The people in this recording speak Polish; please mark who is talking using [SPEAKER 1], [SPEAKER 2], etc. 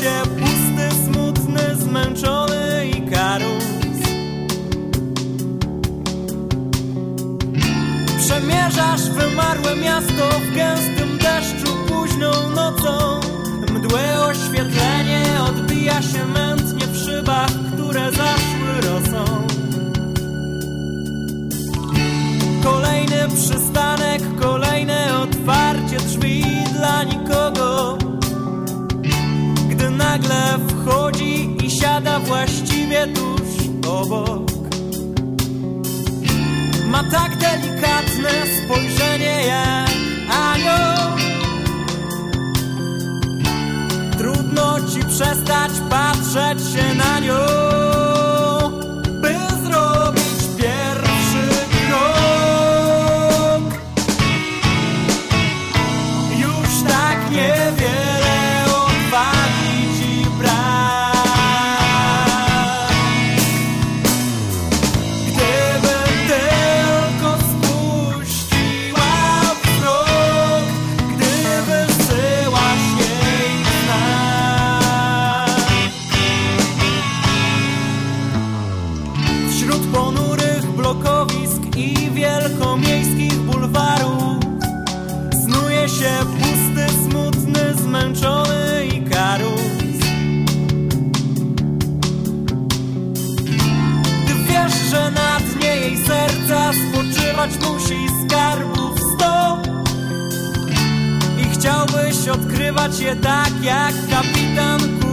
[SPEAKER 1] się pusty, smutny, zmęczony i karus Przemierzasz wymarłe miasto siebie tuż obok. Ma tak delikatne spojrzenie jak anioł. Trudno ci przestać patrzeć się na nią. ukrywać je tak jak kapitan Kuk.